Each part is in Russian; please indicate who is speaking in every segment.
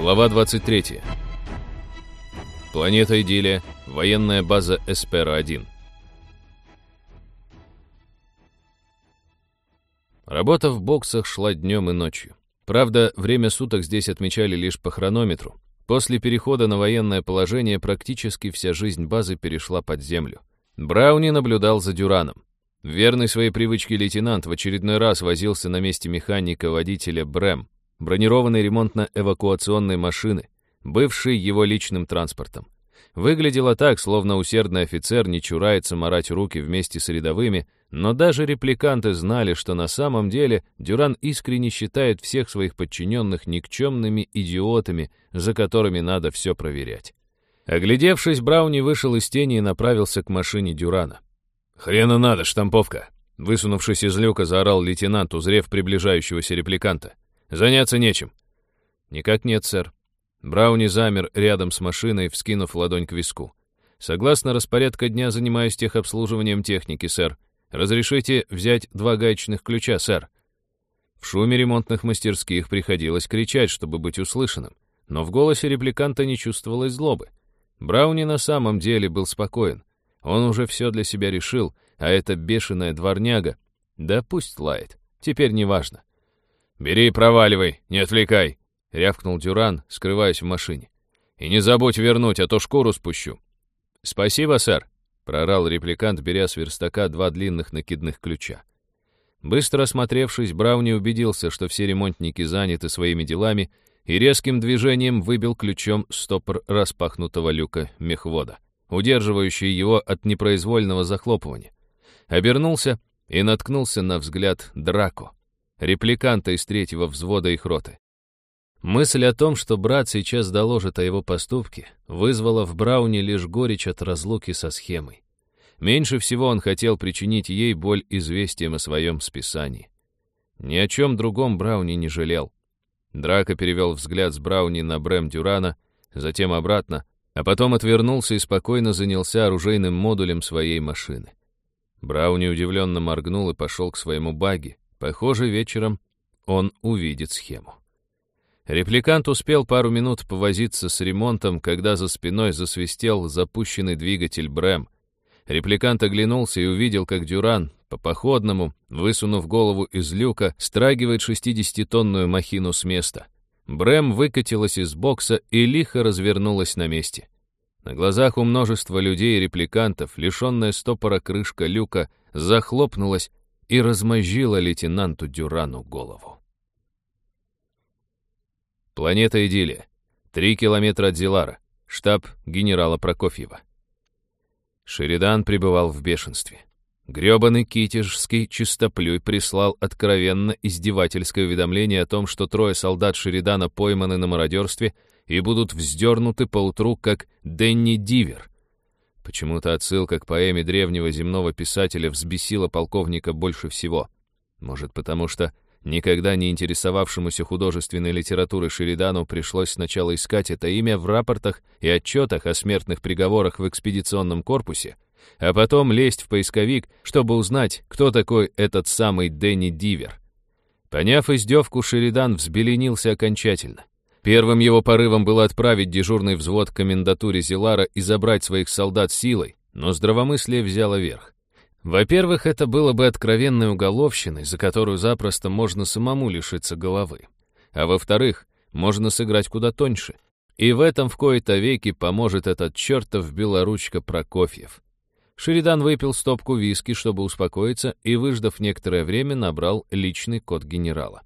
Speaker 1: Глава 23. Планета Идиллия. Военная база Эспера-1. Работа в боксах шла днем и ночью. Правда, время суток здесь отмечали лишь по хронометру. После перехода на военное положение практически вся жизнь базы перешла под землю. Брауни наблюдал за Дюраном. Верный своей привычке лейтенант в очередной раз возился на месте механика-водителя Брэм, бронированной ремонтно-эвакуационной машины, бывшей его личным транспортом. Выглядело так, словно усердный офицер не чурается марать руки вместе с рядовыми, но даже репликанты знали, что на самом деле Дюран искренне считает всех своих подчиненных никчемными идиотами, за которыми надо все проверять. Оглядевшись, Брауни вышел из тени и направился к машине Дюрана. «Хрена надо, штамповка!» Высунувшись из люка, заорал лейтенант, узрев приближающегося репликанта. «Заняться нечем». «Никак нет, сэр». Брауни замер рядом с машиной, вскинув ладонь к виску. «Согласно распорядка дня, занимаюсь техобслуживанием техники, сэр. Разрешите взять два гаечных ключа, сэр». В шуме ремонтных мастерских приходилось кричать, чтобы быть услышанным, но в голосе репликанта не чувствовалось злобы. Брауни на самом деле был спокоен. Он уже все для себя решил, а эта бешеная дворняга... Да пусть лает, теперь неважно. «Бери и проваливай, не отвлекай!» — рявкнул Дюран, скрываясь в машине. «И не забудь вернуть, а то шкуру спущу». «Спасибо, сэр», — прорал репликант, беря с верстака два длинных накидных ключа. Быстро осмотревшись, Брауни убедился, что все ремонтники заняты своими делами, и резким движением выбил ключом стопор распахнутого люка мехвода, удерживающий его от непроизвольного захлопывания. Обернулся и наткнулся на взгляд Драко репликанта из третьего взвода их роты. Мысль о том, что брат сейчас доложит о его поступке, вызвала в Брауне лишь горечь от разлуки со схемой. Меньше всего он хотел причинить ей боль известием о своем списании. Ни о чем другом Брауни не жалел. Драко перевел взгляд с Брауни на Брэм Дюрана, затем обратно, а потом отвернулся и спокойно занялся оружейным модулем своей машины. Брауни удивленно моргнул и пошел к своему баги, Похоже, вечером он увидит схему. Репликант успел пару минут повозиться с ремонтом, когда за спиной засвистел запущенный двигатель Брэм. Репликант оглянулся и увидел, как Дюран, по походному, высунув голову из люка, страгивает 60-тонную махину с места. Брэм выкатилась из бокса и лихо развернулась на месте. На глазах у множества людей и репликантов, лишенная стопора крышка люка, захлопнулась, и размозжила лейтенанту Дюрану голову. Планета Идиллия. Три километра от Зилара. Штаб генерала Прокофьева. Шеридан пребывал в бешенстве. Грёбаный китежский чистоплюй прислал откровенно издевательское уведомление о том, что трое солдат Шеридана пойманы на мародерстве и будут вздернуты поутру, как Денни Дивер, Почему-то отсылка к поэме древнего земного писателя взбесила полковника больше всего. Может, потому что никогда не интересовавшемуся художественной литературой Шеридану пришлось сначала искать это имя в рапортах и отчетах о смертных приговорах в экспедиционном корпусе, а потом лезть в поисковик, чтобы узнать, кто такой этот самый Дэнни Дивер. Поняв издевку, Шеридан взбеленился окончательно. Первым его порывом было отправить дежурный взвод к комендатуре Зилара и забрать своих солдат силой, но здравомыслие взяло верх. Во-первых, это было бы откровенной уголовщиной, за которую запросто можно самому лишиться головы. А во-вторых, можно сыграть куда тоньше. И в этом в кои-то веки поможет этот чертов белоручка Прокофьев. Шеридан выпил стопку виски, чтобы успокоиться, и, выждав некоторое время, набрал личный код генерала.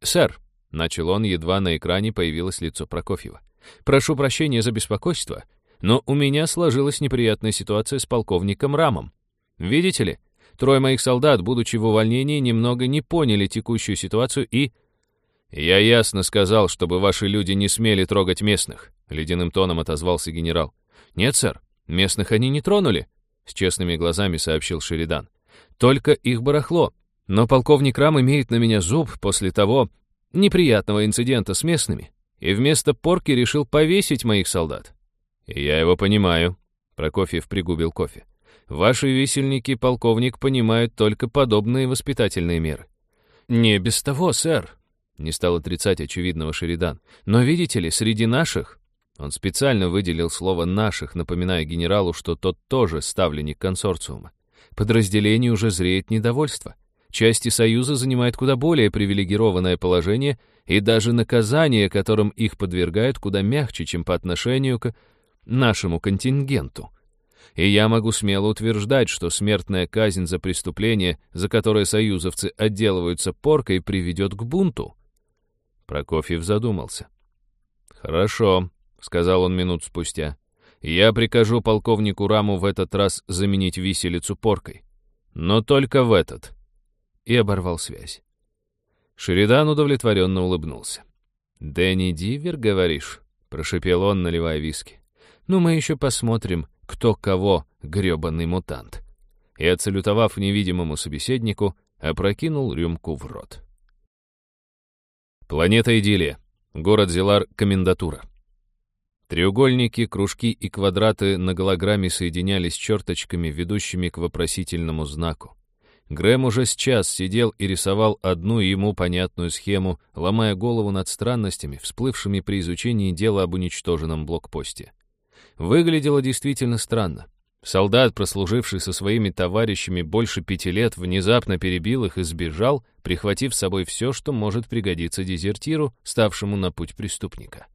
Speaker 1: «Сэр», Начал он, едва на экране появилось лицо Прокофьева. «Прошу прощения за беспокойство, но у меня сложилась неприятная ситуация с полковником Рамом. Видите ли, трое моих солдат, будучи в увольнении, немного не поняли текущую ситуацию и...» «Я ясно сказал, чтобы ваши люди не смели трогать местных», — ледяным тоном отозвался генерал. «Нет, сэр, местных они не тронули», — с честными глазами сообщил Шеридан. «Только их барахло. Но полковник Рам имеет на меня зуб после того, неприятного инцидента с местными, и вместо порки решил повесить моих солдат. Я его понимаю. Прокофьев пригубил кофе. Ваши висельники, полковник, понимают только подобные воспитательные меры. Не без того, сэр. не стал отрицать очевидного Шеридан. «Но видите ли, среди наших...» Он специально выделил слово «наших», напоминая генералу, что тот тоже ставленник консорциума. Подразделению уже зреет недовольство. Части Союза занимают куда более привилегированное положение, и даже наказание, которым их подвергают, куда мягче, чем по отношению к нашему контингенту. И я могу смело утверждать, что смертная казнь за преступление, за которое союзовцы отделываются поркой, приведет к бунту. Прокофьев задумался. «Хорошо», — сказал он минут спустя. «Я прикажу полковнику Раму в этот раз заменить виселицу поркой. Но только в этот». И оборвал связь. Шеридан удовлетворенно улыбнулся. «Дэнни Дивер, говоришь?» — прошепел он, наливая виски. «Ну, мы еще посмотрим, кто кого, грёбаный мутант». И, отсалютовав невидимому собеседнику, опрокинул рюмку в рот. Планета Идиллия. Город Зелар, комендатура. Треугольники, кружки и квадраты на голограмме соединялись черточками, ведущими к вопросительному знаку. Грэм уже сейчас сидел и рисовал одну ему понятную схему, ломая голову над странностями, всплывшими при изучении дела об уничтоженном блокпосте. Выглядело действительно странно. Солдат, прослуживший со своими товарищами больше пяти лет, внезапно перебил их и сбежал, прихватив с собой все, что может пригодиться дезертиру, ставшему на путь преступника.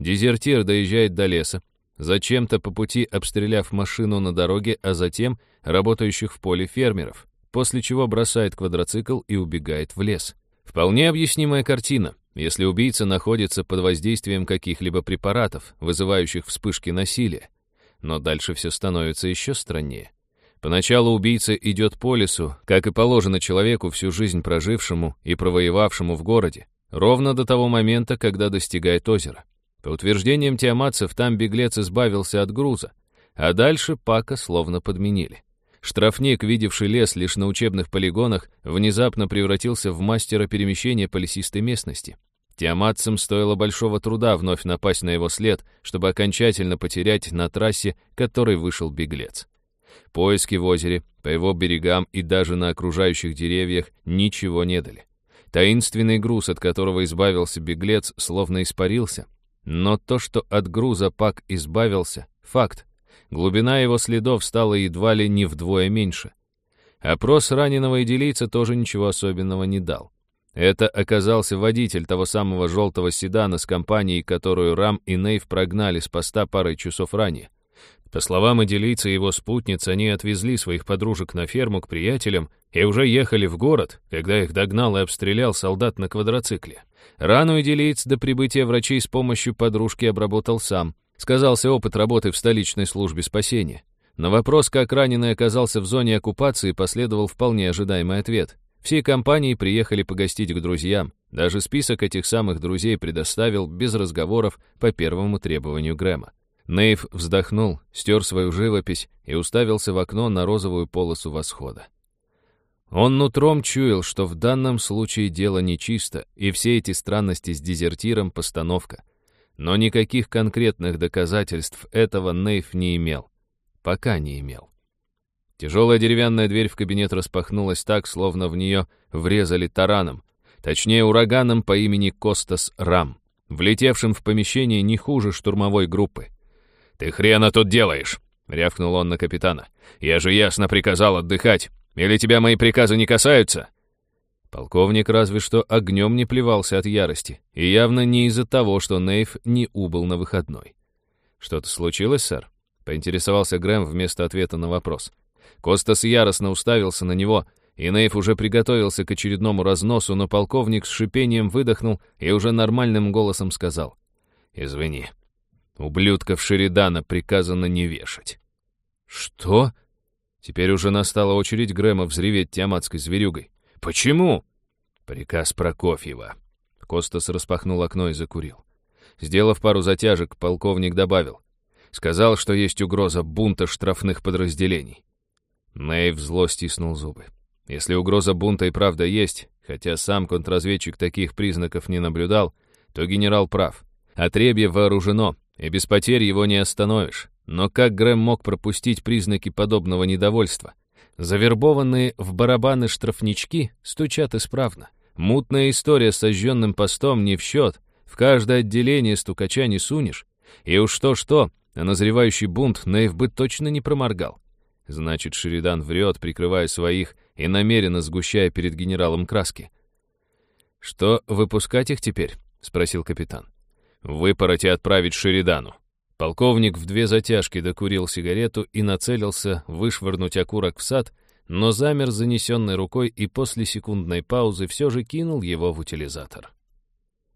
Speaker 1: Дезертир доезжает до леса, зачем-то по пути обстреляв машину на дороге, а затем работающих в поле фермеров после чего бросает квадроцикл и убегает в лес. Вполне объяснимая картина, если убийца находится под воздействием каких-либо препаратов, вызывающих вспышки насилия. Но дальше все становится еще страннее. Поначалу убийца идет по лесу, как и положено человеку, всю жизнь прожившему и провоевавшему в городе, ровно до того момента, когда достигает озера. По утверждениям тиаматцев, там беглец избавился от груза, а дальше Пака словно подменили. Штрафник, видевший лес лишь на учебных полигонах, внезапно превратился в мастера перемещения по лесистой местности. Тиаматцам стоило большого труда вновь напасть на его след, чтобы окончательно потерять на трассе, которой вышел беглец. Поиски в озере, по его берегам и даже на окружающих деревьях ничего не дали. Таинственный груз, от которого избавился беглец, словно испарился. Но то, что от груза Пак избавился — факт. Глубина его следов стала едва ли не вдвое меньше. Опрос раненого идилийца тоже ничего особенного не дал. Это оказался водитель того самого желтого седана с компанией, которую Рам и Нейв прогнали с поста парой часов ранее. По словам идилийца и его спутниц, они отвезли своих подружек на ферму к приятелям и уже ехали в город, когда их догнал и обстрелял солдат на квадроцикле. Рану идилиец до прибытия врачей с помощью подружки обработал сам, Сказался опыт работы в столичной службе спасения. На вопрос, как раненый оказался в зоне оккупации, последовал вполне ожидаемый ответ. Все компании приехали погостить к друзьям. Даже список этих самых друзей предоставил без разговоров по первому требованию Грэма. Нейв вздохнул, стер свою живопись и уставился в окно на розовую полосу восхода. Он нутром чуял, что в данном случае дело нечисто, и все эти странности с дезертиром — постановка — но никаких конкретных доказательств этого Нейф не имел. Пока не имел. Тяжелая деревянная дверь в кабинет распахнулась так, словно в нее врезали тараном. Точнее, ураганом по имени Костас Рам, влетевшим в помещение не хуже штурмовой группы. «Ты хрена тут делаешь?» — рявкнул он на капитана. «Я же ясно приказал отдыхать. Или тебя мои приказы не касаются?» Полковник разве что огнем не плевался от ярости, и явно не из-за того, что Нейв не убыл на выходной. «Что-то случилось, сэр?» — поинтересовался Грэм вместо ответа на вопрос. Костас яростно уставился на него, и Нейв уже приготовился к очередному разносу, но полковник с шипением выдохнул и уже нормальным голосом сказал. «Извини, ублюдков Шеридана приказано не вешать». «Что?» Теперь уже настала очередь Грэма взреветь тиаматской зверюгой. «Почему?» «Приказ Прокофьева». Костас распахнул окно и закурил. Сделав пару затяжек, полковник добавил. Сказал, что есть угроза бунта штрафных подразделений. Мэйв зло стиснул зубы. Если угроза бунта и правда есть, хотя сам контрразведчик таких признаков не наблюдал, то генерал прав. Отребье вооружено, и без потерь его не остановишь. Но как Грэм мог пропустить признаки подобного недовольства? Завербованные в барабаны штрафнички стучат исправно. Мутная история с сожженным постом не в счет. В каждое отделение стукача не сунешь. И уж то-что, а назревающий бунт Нейв бы точно не проморгал. Значит, Шеридан врет, прикрывая своих и намеренно сгущая перед генералом краски. «Что, выпускать их теперь?» — спросил капитан. «Выпороть и отправить Шеридану». Полковник в две затяжки докурил сигарету и нацелился вышвырнуть окурок в сад, но замер занесенной рукой и после секундной паузы все же кинул его в утилизатор.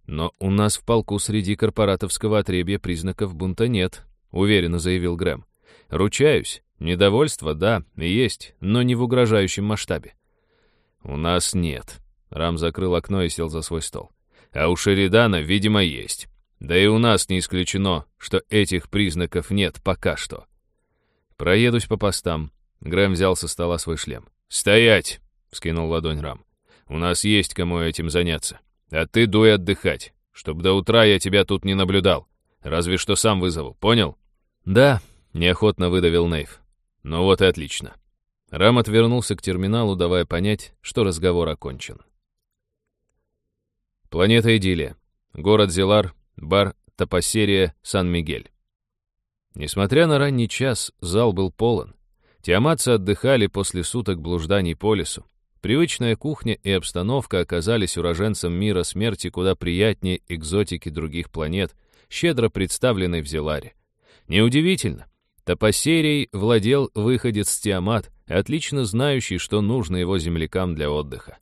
Speaker 1: «Но у нас в полку среди корпоратовского отребья признаков бунта нет», — уверенно заявил Грэм. «Ручаюсь, недовольство, да, есть, но не в угрожающем масштабе». «У нас нет», — Рам закрыл окно и сел за свой стол. «А у Шеридана, видимо, есть. Да и у нас не исключено, что этих признаков нет пока что». «Проедусь по постам», Грэм взял со стола свой шлем. «Стоять!» — вскинул ладонь Рам. «У нас есть кому этим заняться. А ты дуй отдыхать, чтоб до утра я тебя тут не наблюдал. Разве что сам вызову, понял?» «Да», — неохотно выдавил Нейв. «Ну вот и отлично». Рам отвернулся к терминалу, давая понять, что разговор окончен. Планета Идиллия. Город Зелар. Бар Топосерия, Сан-Мигель. Несмотря на ранний час, зал был полон. Тиаматцы отдыхали после суток блужданий по лесу. Привычная кухня и обстановка оказались уроженцам мира смерти куда приятнее экзотики других планет, щедро представленной в Зеларе. Неудивительно. Топосерий владел выходец Тиамат, отлично знающий, что нужно его землякам для отдыха.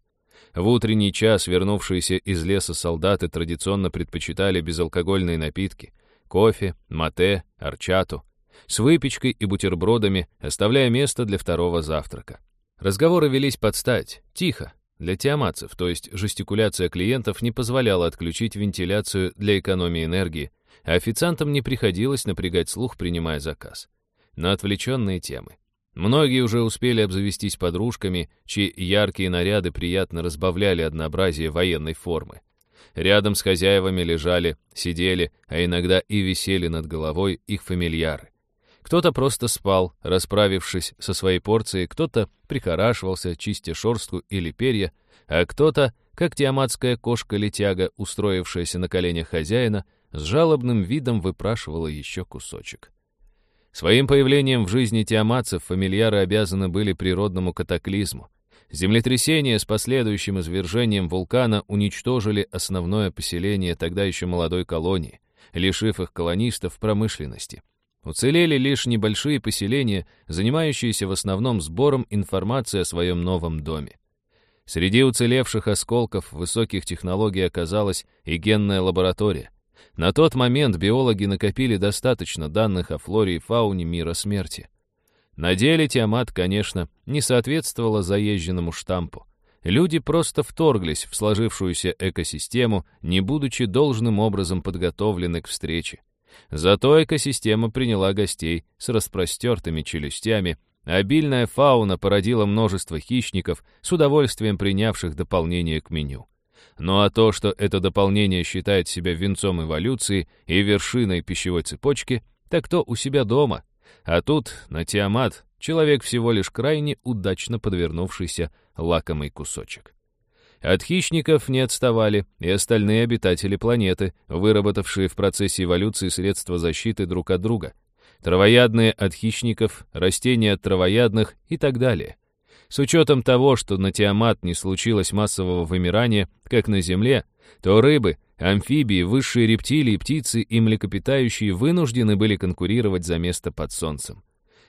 Speaker 1: В утренний час вернувшиеся из леса солдаты традиционно предпочитали безалкогольные напитки — кофе, мате, арчату с выпечкой и бутербродами, оставляя место для второго завтрака. Разговоры велись под стать, тихо, для тиаматцев, то есть жестикуляция клиентов не позволяла отключить вентиляцию для экономии энергии, а официантам не приходилось напрягать слух, принимая заказ. На отвлеченные темы. Многие уже успели обзавестись подружками, чьи яркие наряды приятно разбавляли однообразие военной формы. Рядом с хозяевами лежали, сидели, а иногда и висели над головой их фамильяры. Кто-то просто спал, расправившись со своей порцией, кто-то прихорашивался, чистя шорстку или перья, а кто-то, как тиаматская кошка-летяга, устроившаяся на коленях хозяина, с жалобным видом выпрашивала еще кусочек. Своим появлением в жизни тиаматцев фамильяры обязаны были природному катаклизму. Землетрясение с последующим извержением вулкана уничтожили основное поселение тогда еще молодой колонии, лишив их колонистов промышленности. Уцелели лишь небольшие поселения, занимающиеся в основном сбором информации о своем новом доме. Среди уцелевших осколков высоких технологий оказалась и генная лаборатория. На тот момент биологи накопили достаточно данных о флоре и фауне мира смерти. На деле Тиамат, конечно, не соответствовала заезженному штампу. Люди просто вторглись в сложившуюся экосистему, не будучи должным образом подготовлены к встрече. Зато экосистема приняла гостей с распростертыми челюстями, обильная фауна породила множество хищников, с удовольствием принявших дополнение к меню. Ну а то, что это дополнение считает себя венцом эволюции и вершиной пищевой цепочки, так то у себя дома. А тут, на Тиамат, человек всего лишь крайне удачно подвернувшийся лакомый кусочек. От хищников не отставали и остальные обитатели планеты, выработавшие в процессе эволюции средства защиты друг от друга. Травоядные от хищников, растения от травоядных и так далее. С учетом того, что на Тиамат не случилось массового вымирания, как на Земле, то рыбы, амфибии, высшие рептилии, птицы и млекопитающие вынуждены были конкурировать за место под Солнцем.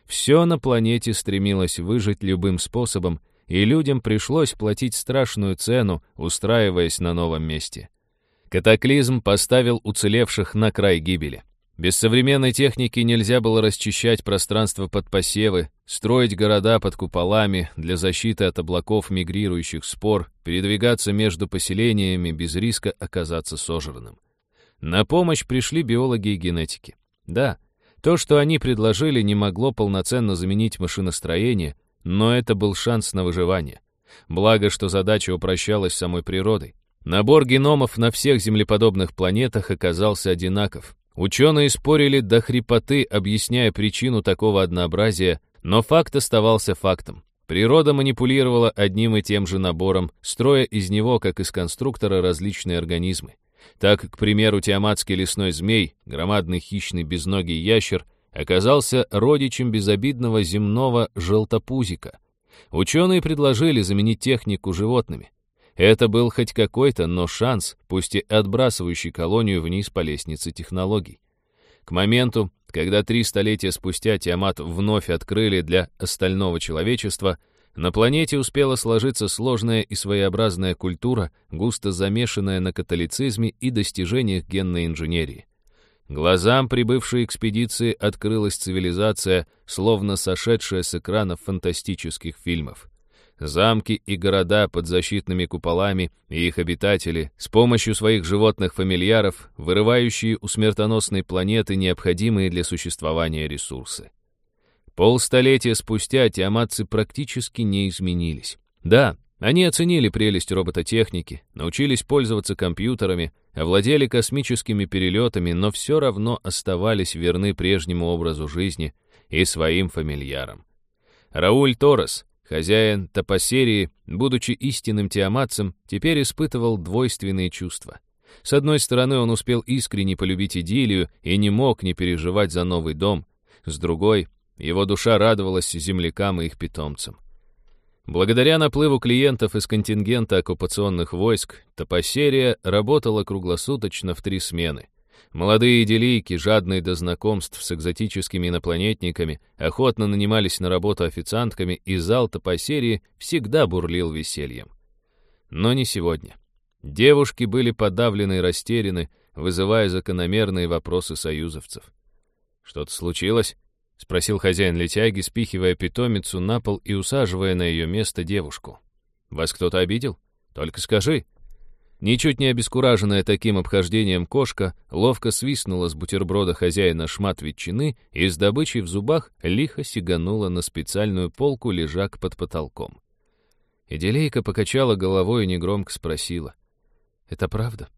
Speaker 1: Все на планете стремилось выжить любым способом, и людям пришлось платить страшную цену, устраиваясь на новом месте. Катаклизм поставил уцелевших на край гибели. Без современной техники нельзя было расчищать пространство под посевы, строить города под куполами для защиты от облаков мигрирующих спор, передвигаться между поселениями без риска оказаться сожранным. На помощь пришли биологи и генетики. Да, то, что они предложили, не могло полноценно заменить машиностроение, но это был шанс на выживание. Благо, что задача упрощалась самой природой. Набор геномов на всех землеподобных планетах оказался одинаков. Ученые спорили до хрипоты, объясняя причину такого однообразия, но факт оставался фактом. Природа манипулировала одним и тем же набором, строя из него, как из конструктора, различные организмы. Так, к примеру, тиаматский лесной змей, громадный хищный безногий ящер, оказался родичем безобидного земного желтопузика. Ученые предложили заменить технику животными. Это был хоть какой-то, но шанс, пусть и отбрасывающий колонию вниз по лестнице технологий. К моменту, когда три столетия спустя Тиамат вновь открыли для остального человечества, на планете успела сложиться сложная и своеобразная культура, густо замешанная на католицизме и достижениях генной инженерии. Глазам прибывшей экспедиции открылась цивилизация, словно сошедшая с экранов фантастических фильмов замки и города под защитными куполами и их обитатели, с помощью своих животных-фамильяров, вырывающие у смертоносной планеты необходимые для существования ресурсы. Полстолетия спустя тиаматцы практически не изменились. Да, они оценили прелесть робототехники, научились пользоваться компьютерами, овладели космическими перелетами, но все равно оставались верны прежнему образу жизни и своим фамильярам. Рауль Торрес, Хозяин топосерии, будучи истинным тиаматцем, теперь испытывал двойственные чувства. С одной стороны, он успел искренне полюбить идиллию и не мог не переживать за новый дом. С другой, его душа радовалась землякам и их питомцам. Благодаря наплыву клиентов из контингента оккупационных войск, топосерия работала круглосуточно в три смены. Молодые делийки, жадные до знакомств с экзотическими инопланетниками, охотно нанимались на работу официантками, и зал-то по серии всегда бурлил весельем. Но не сегодня. Девушки были подавлены и растеряны, вызывая закономерные вопросы союзовцев. «Что-то случилось?» — спросил хозяин летяги, спихивая питомицу на пол и усаживая на ее место девушку. «Вас кто-то обидел? Только скажи». Ничуть не обескураженная таким обхождением кошка ловко свистнула с бутерброда хозяина шмат ветчины и с добычей в зубах лихо сиганула на специальную полку лежак под потолком. Иделейка покачала головой и негромко спросила. «Это правда?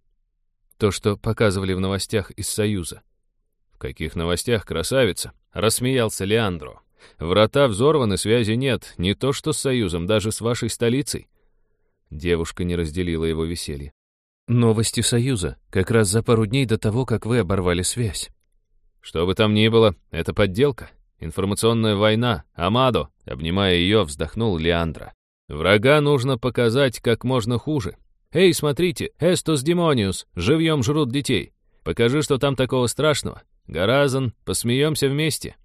Speaker 1: То, что показывали в новостях из Союза?» «В каких новостях, красавица?» — рассмеялся Леандро. «Врата взорваны, связи нет, не то что с Союзом, даже с вашей столицей. Девушка не разделила его веселье. «Новости Союза, как раз за пару дней до того, как вы оборвали связь». «Что бы там ни было, это подделка. Информационная война. Амадо!» Обнимая ее, вздохнул Леандра. «Врага нужно показать как можно хуже. Эй, смотрите, Эстус Демониус, живьем жрут детей. Покажи, что там такого страшного. Гаразан, посмеемся вместе».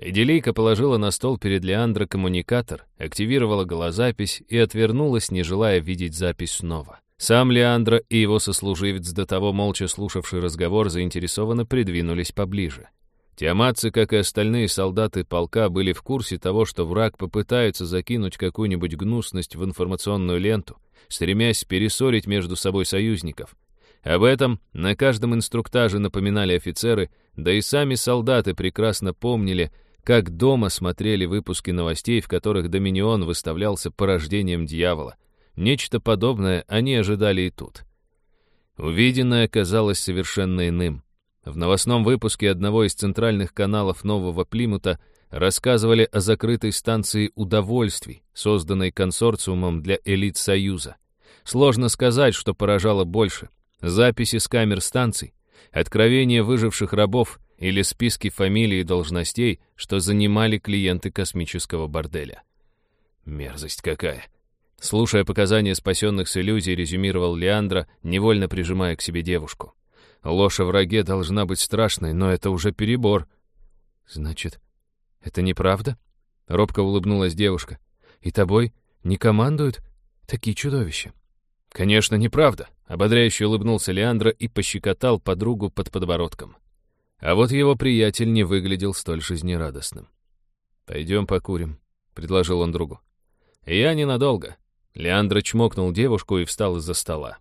Speaker 1: Эделийка положила на стол перед Леандро коммуникатор, активировала голозапись и отвернулась, не желая видеть запись снова. Сам Леандро и его сослуживец, до того молча слушавший разговор, заинтересованно придвинулись поближе. Тиаматцы, как и остальные солдаты полка, были в курсе того, что враг попытается закинуть какую-нибудь гнусность в информационную ленту, стремясь перессорить между собой союзников. Об этом на каждом инструктаже напоминали офицеры, да и сами солдаты прекрасно помнили, как дома смотрели выпуски новостей, в которых Доминион выставлялся порождением дьявола. Нечто подобное они ожидали и тут. Увиденное казалось совершенно иным. В новостном выпуске одного из центральных каналов Нового Плимута рассказывали о закрытой станции удовольствий, созданной консорциумом для элит Союза. Сложно сказать, что поражало больше. Записи с камер станций, откровения выживших рабов или списки фамилий и должностей, что занимали клиенты космического борделя. Мерзость какая! Слушая показания спасенных с иллюзий, резюмировал Леандра, невольно прижимая к себе девушку. Ложь о враге должна быть страшной, но это уже перебор. Значит, это неправда? Робко улыбнулась девушка. И тобой не командуют такие чудовища? Конечно, неправда. Ободряюще улыбнулся Леандра и пощекотал подругу под подбородком. А вот его приятель не выглядел столь жизнерадостным. «Пойдем покурим», — предложил он другу. «Я ненадолго». Леандра чмокнул девушку и встал из-за стола.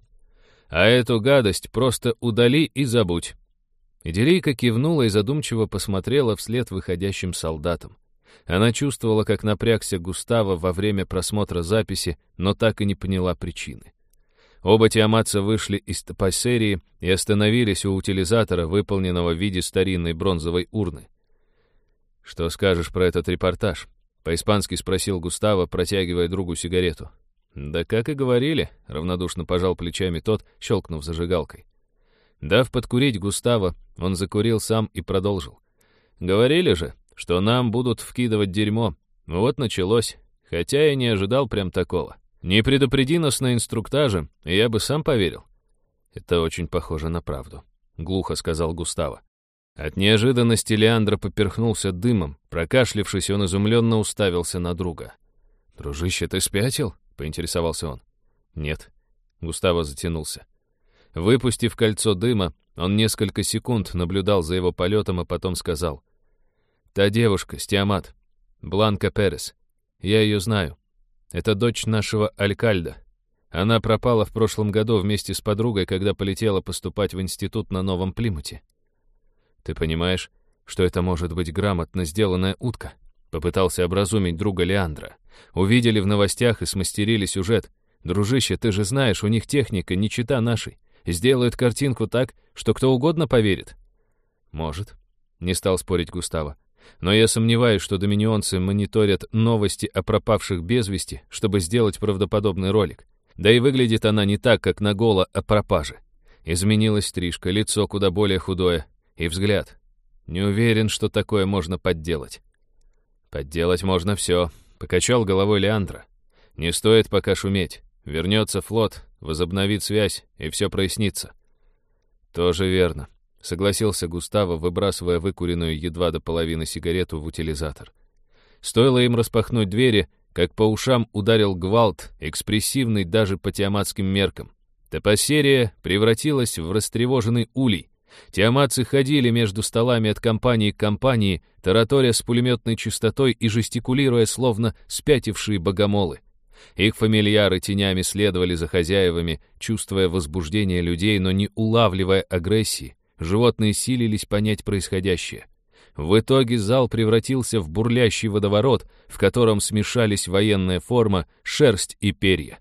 Speaker 1: «А эту гадость просто удали и забудь». Иделийка кивнула и задумчиво посмотрела вслед выходящим солдатам. Она чувствовала, как напрягся Густава во время просмотра записи, но так и не поняла причины. Оба тиаматца вышли из топосерии и остановились у утилизатора, выполненного в виде старинной бронзовой урны. «Что скажешь про этот репортаж?» — По-испански спросил Густаво, протягивая другу сигарету. «Да как и говорили», — равнодушно пожал плечами тот, щелкнув зажигалкой. Дав подкурить Густаво, он закурил сам и продолжил. «Говорили же, что нам будут вкидывать дерьмо. Вот началось, хотя я не ожидал прям такого. Не предупреди нас на инструктаже, и я бы сам поверил». «Это очень похоже на правду», — глухо сказал Густаво. От неожиданности Леандро поперхнулся дымом. Прокашлившись, он изумленно уставился на друга. «Дружище, ты спятил?» — поинтересовался он. «Нет». Густаво затянулся. Выпустив кольцо дыма, он несколько секунд наблюдал за его полетом, а потом сказал. «Та девушка, Стиамат, Бланка Перес. Я ее знаю. Это дочь нашего Алькальда. Она пропала в прошлом году вместе с подругой, когда полетела поступать в институт на Новом Плимуте. Ты понимаешь, что это может быть грамотно сделанная утка?» Попытался образумить друга Леандра. Увидели в новостях и смастерили сюжет. «Дружище, ты же знаешь, у них техника не чита нашей. Сделают картинку так, что кто угодно поверит». «Может», — не стал спорить Густаво. «Но я сомневаюсь, что доминионцы мониторят новости о пропавших без вести, чтобы сделать правдоподобный ролик. Да и выглядит она не так, как на голо о пропаже. Изменилась стрижка, лицо куда более худое, и взгляд. Не уверен, что такое можно подделать». «Подделать можно все», — покачал головой Леандра. «Не стоит пока шуметь. Вернется флот, возобновит связь, и все прояснится». «Тоже верно», — согласился Густаво, выбрасывая выкуренную едва до половины сигарету в утилизатор. Стоило им распахнуть двери, как по ушам ударил гвалт, экспрессивный даже по тиаматским меркам. Топосерия превратилась в растревоженный улей. Тиаматцы ходили между столами от компании к компании, тараторя с пулеметной частотой и жестикулируя, словно спятившие богомолы. Их фамильяры тенями следовали за хозяевами, чувствуя возбуждение людей, но не улавливая агрессии. Животные силились понять происходящее. В итоге зал превратился в бурлящий водоворот, в котором смешались военная форма, шерсть и перья.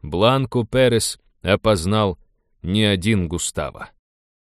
Speaker 1: Бланку Перес опознал не один Густаво.